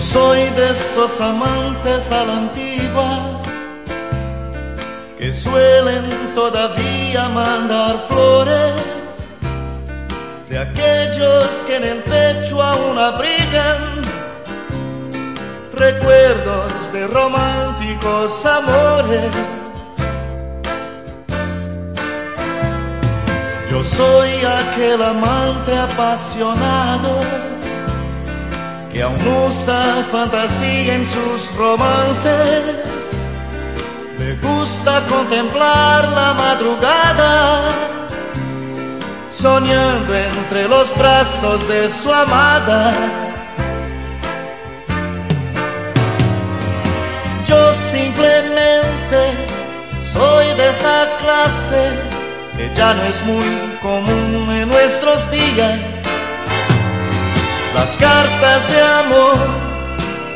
soy de esos amantes a la antigua que suelen todavía mandar flores, de aquellos que en el pecho aún abrigan recuerdos de románticos amores. Yo soy aquel amante apasionado que aún usa fantasía en sus romances. Me gusta contemplar la madrugada, soñando entre los brazos de su amada. Yo simplemente soy de esa clase que ya no es muy común en nuestros días las cartas de amor,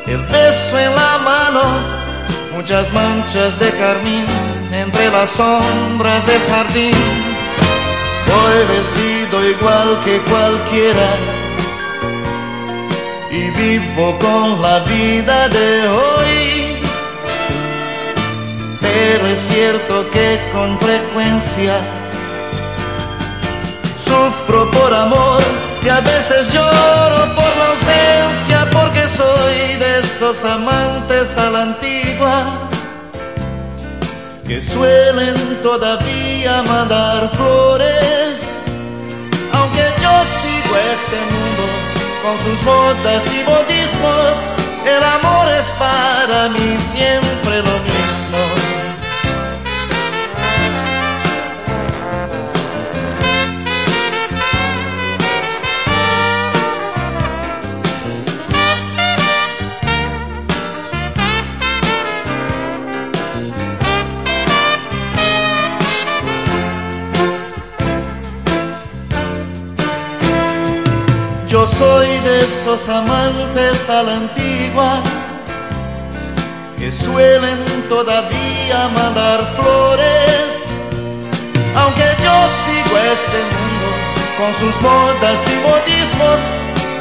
el beso en la mano, muchas manchas de carmín entre las sombras del jardín. Voy vestido igual que cualquiera y vivo con la vida de hoy. Pero es cierto que con frecuencia sufro por amor y a veces lloro por la ausencia porque soy de esos amantes a la antigua que suelen todavía mandar flores. Aunque yo sigo este mundo con sus modas y modismos el amor es para mí siempre Yo soy de esos amantes a la antigua que suelen todavía mandar flores, aunque yo sigo este mundo con sus modas y modismos,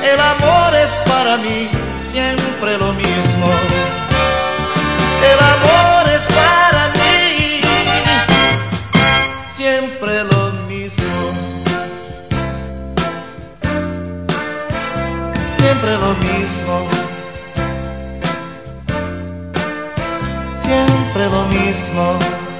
el amor es para mí siempre lo mismo. siempre lo mismo. Siempre lo mismo.